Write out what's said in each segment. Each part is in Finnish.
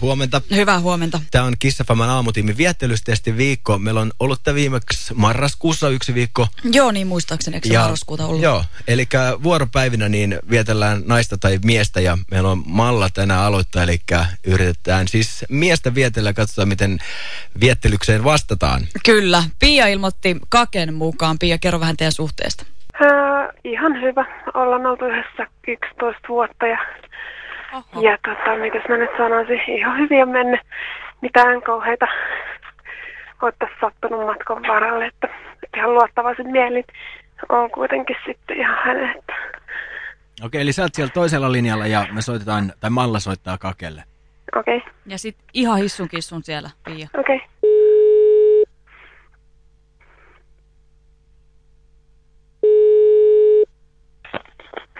Huomenta. Hyvää huomenta. Tämä on Kissafaman aamutiimin viettelystesti viikko. Meillä on ollut tämä viimeksi marraskuussa yksi viikko. Joo, niin muistaakseni, eikö se Ja- marraskuuta ollut? Joo, eli vuoropäivinä niin vietellään naista tai miestä ja meillä on Malla tänään aloittaa, eli yritetään siis miestä vietellä ja katsotaan, miten viettelykseen vastataan. Kyllä. Pia ilmoitti Kaken mukaan. Pia, kerro vähän teidän suhteesta. Ää, ihan hyvä. Ollaan oltu yhdessä 11 vuotta ja, Oho. ja tota, mitäs mä nyt sanoisin, ihan hyvin on mennyt. Mitään kauheita ole tässä sattunut matkan varalle, että ihan luottavaisin mielin on kuitenkin sitten ihan hänet. Okei, eli sä oot siellä toisella linjalla ja me soitetaan, tai Malla soittaa Kakelle. Okei, okay, Ja sit ihan hissun kissun siellä, Pia. okei. Okay.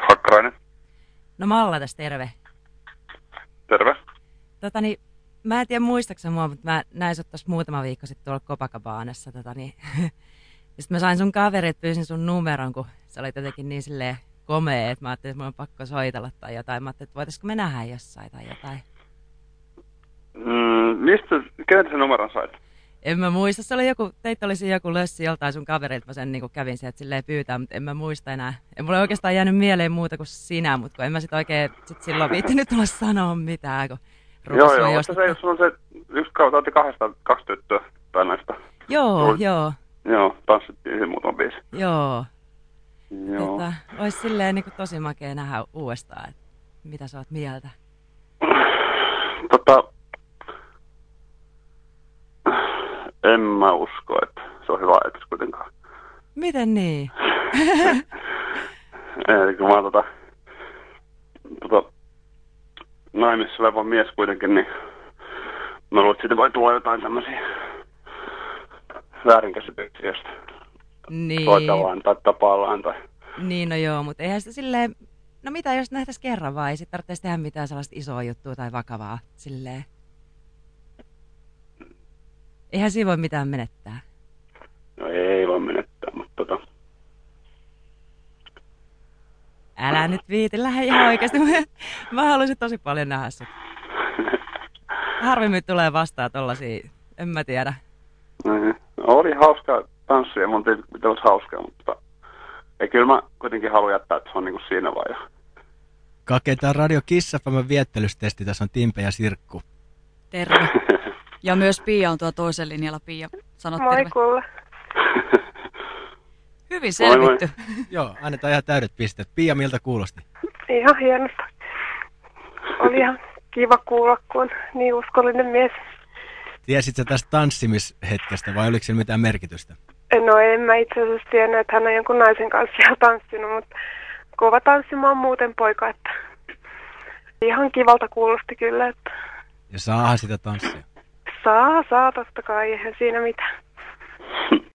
Hakkarainen, No Malla tässä terve. Totani, mä en tiedä muistaakseni mua, mutta mä näin sut tossa muutama viikko sitten tuolla Copacabanaassa. Totani. Ja sitten mä sain sun kaverit, pyysin sun numeron, kun se oli jotenkin niin silleen komea, että mä ajattelin, että mun on pakko soitella tai jotain. Mä ajattelin, että voitaisko me nähdä jossain tai jotain. Mm, mistä, kenet sen numeron sait? En mä muista, se oli joku, teitä olisi joku lössi joltain sun kaverilta, mä sen niin kävin sieltä silleen pyytää, mutta en mä muista enää. En mulle oikeastaan jäänyt mieleen muuta kuin sinä, mutta kun en mä sit oikein sit silloin viittinyt tulla sanoa mitään, kun Joo, joo, jo mutta se, sulla on se, yksi kautta otti kahdesta, kaksi tyttöä tai näistä. Joo, Oli- joo, Joo, tanssittiin siinä muutama biisi. joo. Joo. Tota, olisi silleen niin tosi makea nähdä uudestaan, että mitä sä oot mieltä. Tota, en mä usko, että se on hyvä ajatus kuitenkaan. Miten niin? Eli kun mä tota, tota, naimissa oleva mies kuitenkin, niin mä luulen, että siitä voi tulla jotain tämmöisiä väärinkäsityksiä, jos Niin, soitellaan tai tapaillaan tai... niin no joo, mutta eihän sitä silleen, no mitä jos nähtäisi kerran vai ei sit tarvitsisi tehdä mitään sellaista isoa juttua tai vakavaa silleen. Eihän siinä voi mitään menettää. No ei voi menettää, mutta tota... Älä nyt viiti, lähde ihan oikeasti. Mä, haluaisin tosi paljon nähdä sut. Harvemmin tulee vastaan tollasia, en mä tiedä. Niin. No, oli hauska tanssia, mun tietysti pitää olla hauskaa, mutta ei kyllä mä kuitenkin halua jättää, että se on niinku siinä. Ja... Kake, tämä on Radio Kissafaman viettelystesti. Tässä on Timpe ja Sirkku. Terve. Ja myös Pia on tuo toisen linjalla. Pia, sanot Moi terve. kuule. Hyvin Moi, moi. selvitty. Joo, annetaan ihan täydet pisteet. Pia, miltä kuulosti? Ihan hienosta. Oli ihan kiva kuulla, kun on niin uskollinen mies. Tiesit sä tästä tanssimishetkestä vai oliko sillä mitään merkitystä? No en mä itse asiassa tiennyt, että hän on jonkun naisen kanssa siellä tanssinut, mutta kova tanssimaan muuten poika, että ihan kivalta kuulosti kyllä, että Ja saahan sitä tanssia. saa, saa totta kai, eihän siinä mitään.